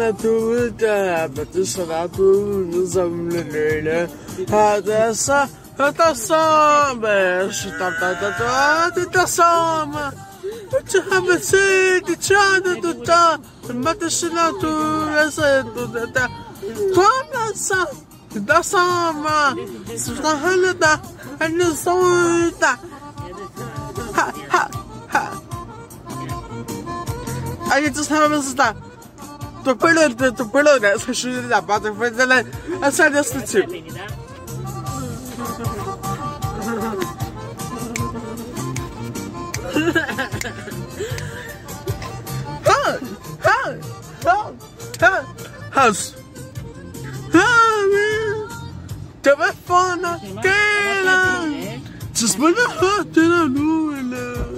توجهت صلاة نظام الليل هذا صح تصام باش تصام تحب سيدي تشاهد تا ما تشلات يسد تا قام صح تصام سبحان الله أن ها ها ها أي تسمع مصدر tu pelo, tu, tu pelo, né? Essa chuva de zapato, foi de lá. Essa é desse tipo. House. Téléphone, téléphone. Tu se mets à la télé, nous, là.